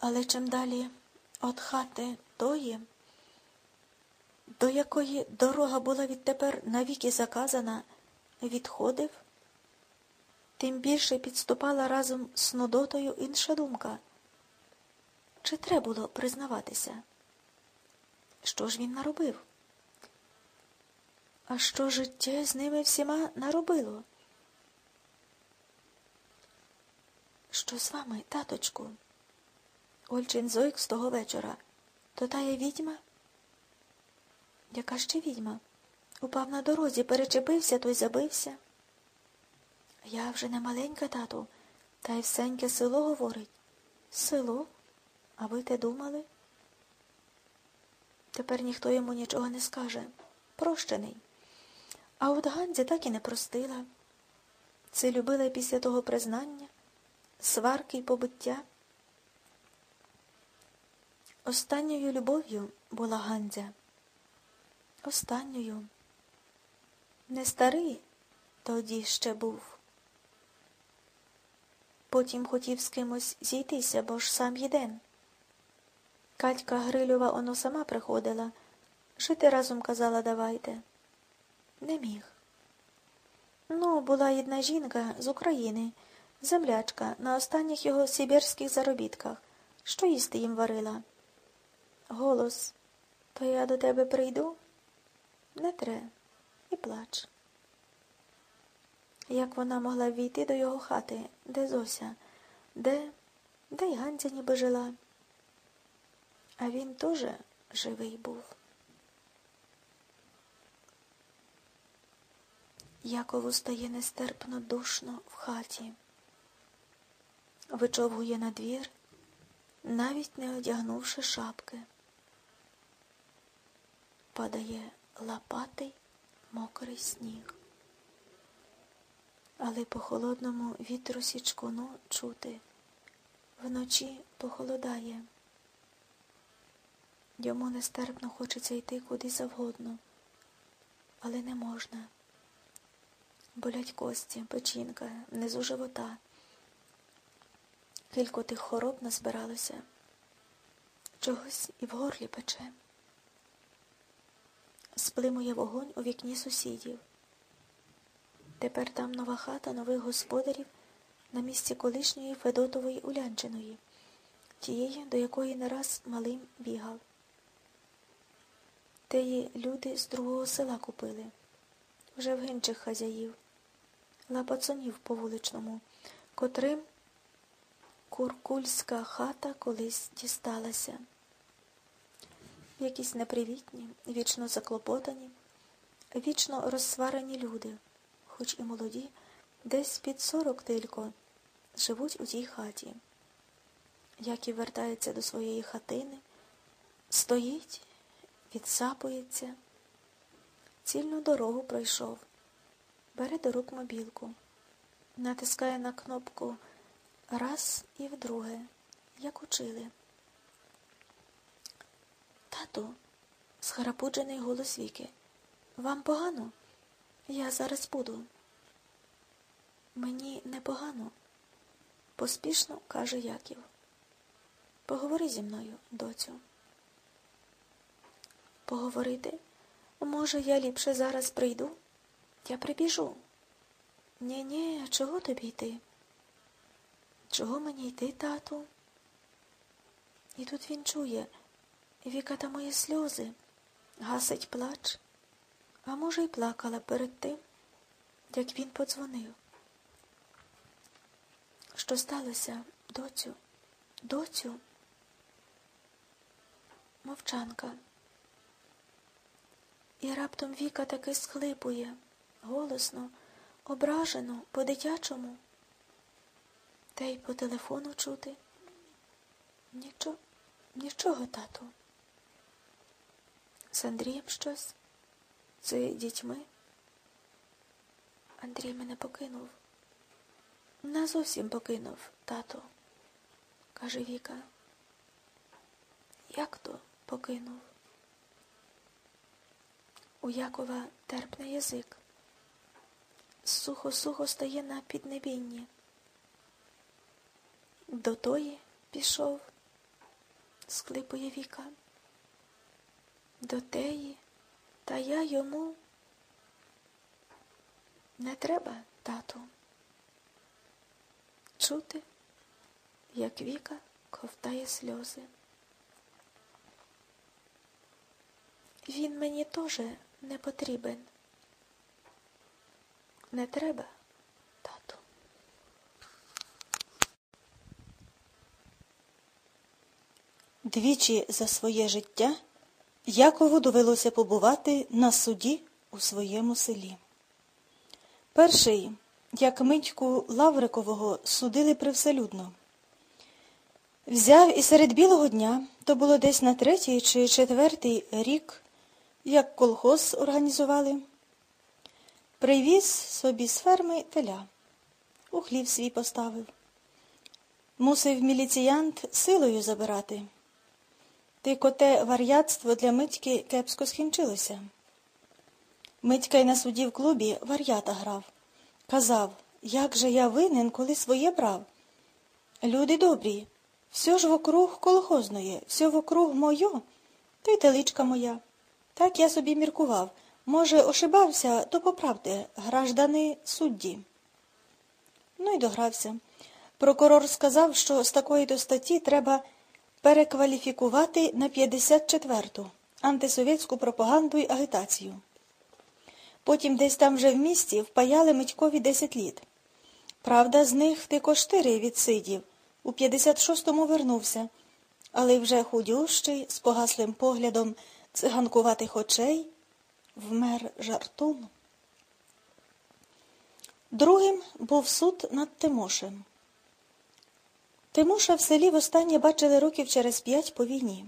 Але чим далі від хати тої, до якої дорога була відтепер навіки заказана, відходив, тим більше підступала разом з Нудотою інша думка. Чи треба було признаватися? Що ж він наробив? А що життя з ними всіма наробило? Що з вами, таточку? Ольчин зойк з того вечора. То та є відьма? Яка ще відьма? Упав на дорозі, перечепився, той забився. Я вже не маленька, тату, та й всеньке село говорить. Село? А ви те думали? Тепер ніхто йому нічого не скаже. Прощений. А от Ганзі так і не простила. Це любила після того признання, сварки й побиття. Останньою любов'ю була Гандзя. Останньою. Не старий тоді ще був. Потім хотів з кимось зійтися, бо ж сам єден. Катька Грильова оно сама приходила. Жити разом казала давайте. Не міг. Ну, була одна жінка з України, землячка, на останніх його сибірських заробітках. Що їсти їм варила? Голос, то я до тебе прийду? Не тре, і плач. Як вона могла війти до його хати, де Зося, де, де й Ганця ніби жила. А він теж живий був. Якову стає нестерпно душно в хаті, вичовгує на двір, навіть не одягнувши шапки. Падає лопатий мокрий сніг. Але по холодному вітру січкуну чути, вночі похолодає. Йому нестерпно хочеться йти куди завгодно, але не можна. Болять кості, печінка, внизу живота. Кілько тих хороб назбиралося. Чогось і в горлі пече. Сплимує вогонь у вікні сусідів. Тепер там нова хата нових господарів на місці колишньої Федотової Улянчиної, тієї, до якої не раз малим бігав. Теї люди з другого села купили, вже в гинчих хазяїв, лапацонів по вуличному, котрим куркульська хата колись дісталася. Якісь непривітні, вічно заклопотані, вічно розсварені люди, хоч і молоді, десь під сорок тилько, живуть у тій хаті. Яків вертається до своєї хатини, стоїть відсапується, цільну дорогу пройшов, бере до рук мобілку, натискає на кнопку раз і вдруге, як учили. Тату, схарапуджений голос Віки. Вам погано? Я зараз буду. Мені непогано, поспішно каже Яків. Поговори зі мною, доцю поговорити? Може, я ліпше зараз прийду? Я прибіжу. Нє, нє, чого тобі йти? Чого мені йти, тату? І тут він чує, Віка та мої сльози, гасить плач, а може, й плакала перед тим, як він подзвонив. Що сталося, доцю, доцю? Мовчанка. І раптом Віка таки схлипує, голосно, ображено, по-дитячому. Та й по телефону чути. Нічого, нічого, тату. З Андрієм щось, з дітьми. Андрій мене покинув. Не зовсім покинув, тато, каже Віка. Як то покинув? У Якова терпне язик. Сухо-сухо стає на піднебінні. До тої пішов, склипує Віка. До теї, та я йому. Не треба, тату. Чути, як Віка ковтає сльози. Він мені теж не потрібен. Не треба, тату. Двічі за своє життя Якову довелося побувати на суді у своєму селі. Перший, як Митьку Лаврикового, судили привселюдно. Взяв і серед білого дня, то було десь на третій чи четвертий рік, як колхоз організували, привіз собі з ферми теля, у хлів свій поставив. Мусив міліціянт силою забирати. Ти коте вар'ятство для Митьки кепсько скінчилося. Митька й на суді в клубі вар'ята грав. Казав, як же я винен, коли своє брав. Люди добрі, все ж вокруг колхозної, все вокруг моє, то й теличка моя. Так я собі міркував. Може, ошибався, то поправте, граждани судді. Ну й догрався. Прокурор сказав, що з такої то статті треба перекваліфікувати на 54-ту антисовєтську пропаганду й агітацію. Потім десь там вже в місті впаяли Митькові 10 літ. Правда, з них тико штири відсидів, у 56-му вернувся, але вже худющий, з погаслим поглядом циганкуватих очей, вмер жартом. Другим був суд над Тимошем. Тимоша в селі востаннє бачили років через п'ять по війні.